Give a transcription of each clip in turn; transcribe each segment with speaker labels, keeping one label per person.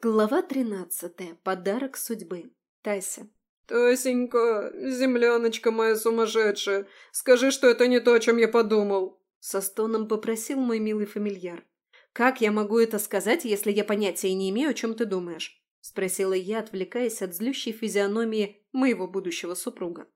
Speaker 1: Глава тринадцатая. Подарок судьбы. Тася.
Speaker 2: «Тасенька, земляночка моя сумасшедшая, скажи, что это не то, о чем я подумал!»
Speaker 1: Со стоном попросил мой милый фамильяр. «Как я могу это сказать, если я понятия не имею, о чем ты думаешь?» Спросила я, отвлекаясь от злющей физиономии моего будущего супруга.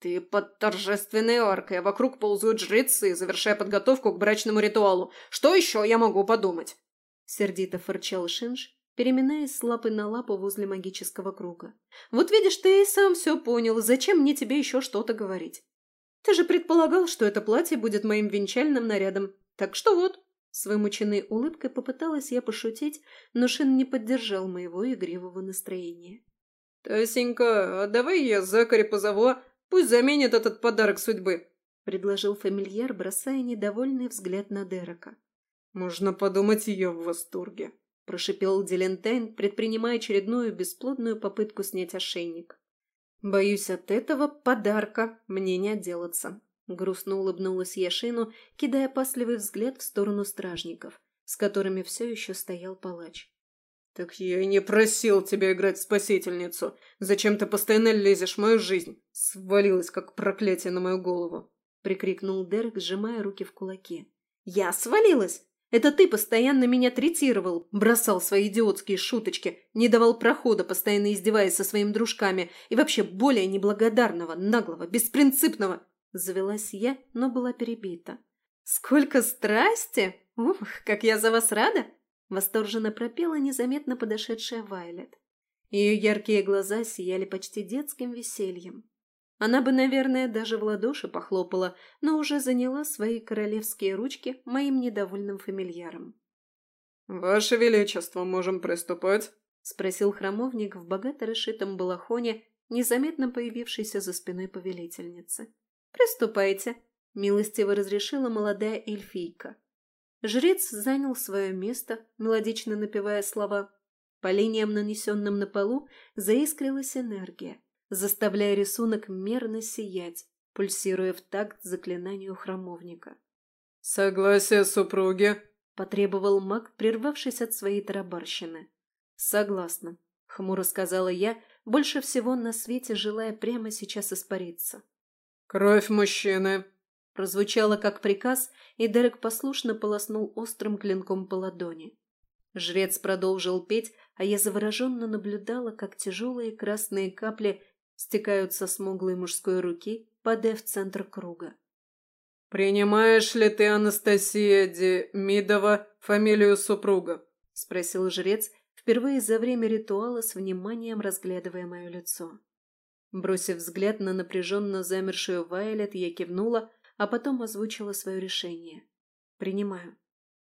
Speaker 2: «Ты под торжественной аркой, а вокруг ползают жрецы, завершая подготовку к брачному ритуалу. Что еще я могу подумать?»
Speaker 1: Сердито фырчал Шинж, переминаясь с лапы на лапу возле магического круга. «Вот видишь, ты и сам все понял, зачем мне тебе еще что-то говорить? Ты же предполагал, что это платье будет моим венчальным нарядом. Так что вот». С вымученной улыбкой попыталась я пошутить, но Шин не поддержал моего игривого настроения.
Speaker 2: «Тасенька, а давай я Закари позову, пусть заменит этот подарок судьбы», — предложил фамильяр, бросая недовольный взгляд на Дерека. «Можно подумать, ее в восторге».
Speaker 1: – прошипел Дилентайн, предпринимая очередную бесплодную попытку снять ошейник. «Боюсь, от этого подарка мне не отделаться», – грустно улыбнулась Яшину, кидая пасливый взгляд в сторону стражников, с которыми все еще стоял палач.
Speaker 2: «Так я и не просил тебя играть в спасительницу. Зачем ты постоянно лезешь в мою жизнь? Свалилась, как проклятие на мою голову!»
Speaker 1: – прикрикнул Дерек, сжимая руки в кулаки. «Я свалилась? Это ты постоянно меня третировал, бросал свои идиотские шуточки, не давал прохода, постоянно издеваясь со своими дружками, и вообще более неблагодарного, наглого, беспринципного. Завелась я, но была перебита. «Сколько страсти! Ух, как я за вас рада!» Восторженно пропела незаметно подошедшая Вайлет. Ее яркие глаза сияли почти детским весельем. Она бы, наверное, даже в ладоши похлопала, но уже заняла свои королевские ручки моим недовольным фамильяром.
Speaker 2: «Ваше Величество, можем приступать?»
Speaker 1: — спросил храмовник в богато расшитом балахоне, незаметно появившийся за спиной повелительницы. «Приступайте», — милостиво разрешила молодая эльфийка. Жрец занял свое место, мелодично напевая слова. По линиям, нанесенным на полу, заискрилась энергия заставляя рисунок мерно сиять, пульсируя в такт заклинанию храмовника.
Speaker 2: «Согласие супруги?»
Speaker 1: – потребовал маг, прервавшись от своей тарабарщины. «Согласна», – хмуро сказала я, больше всего на свете желая прямо сейчас испариться.
Speaker 2: «Кровь мужчины!»
Speaker 1: Прозвучало как приказ, и Дерек послушно полоснул острым клинком по ладони. Жрец продолжил петь, а я завороженно наблюдала, как тяжелые красные капли стекают со смуглой мужской руки, падая в центр круга.
Speaker 2: «Принимаешь ли ты, Анастасия Демидова, фамилию супруга?» – спросил жрец,
Speaker 1: впервые за время ритуала с вниманием разглядывая мое лицо. Бросив взгляд на напряженно замершую Вайлет, я кивнула, а потом озвучила свое решение. «Принимаю».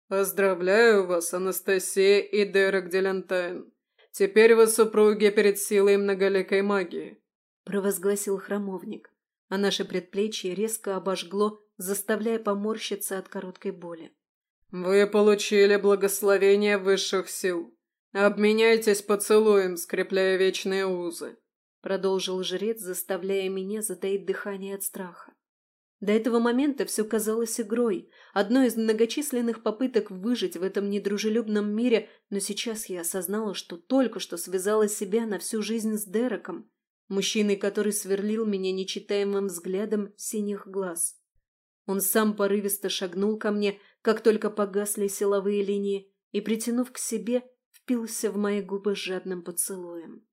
Speaker 2: «Поздравляю вас, Анастасия и Дерек Делентайн. Теперь вы супруги перед силой многоликой магии
Speaker 1: провозгласил храмовник, а наше предплечье резко обожгло, заставляя поморщиться от короткой боли.
Speaker 2: «Вы получили благословение высших сил. Обменяйтесь поцелуем, скрепляя вечные узы», — продолжил жрец, заставляя меня затаить дыхание от страха.
Speaker 1: До этого момента все казалось игрой, одной из многочисленных попыток выжить в этом недружелюбном мире, но сейчас я осознала, что только что связала себя на всю жизнь с Дереком, мужчиной, который сверлил меня нечитаемым взглядом синих глаз. Он сам порывисто шагнул ко мне, как только погасли силовые линии, и, притянув к себе, впился в мои губы жадным поцелуем.